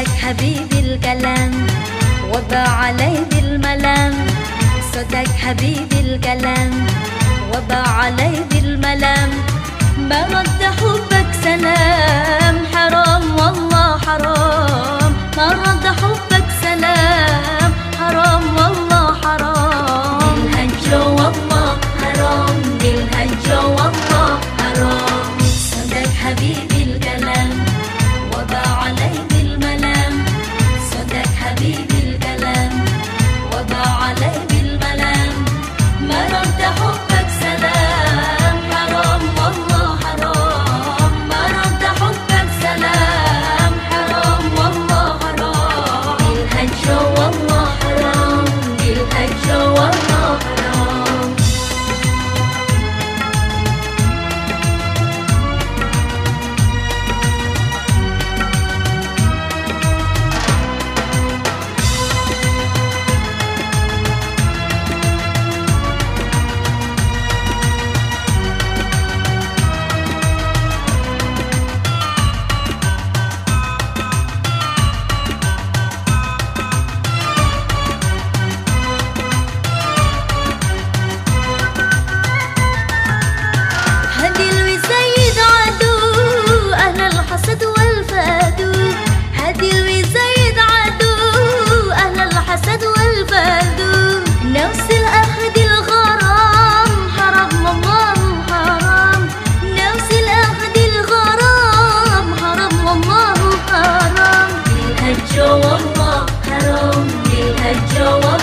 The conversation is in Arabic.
لك حبيبي الكلام وضع علي بالملام. صدق حبيبي الكلام وضع علي بالملام. ما Joe.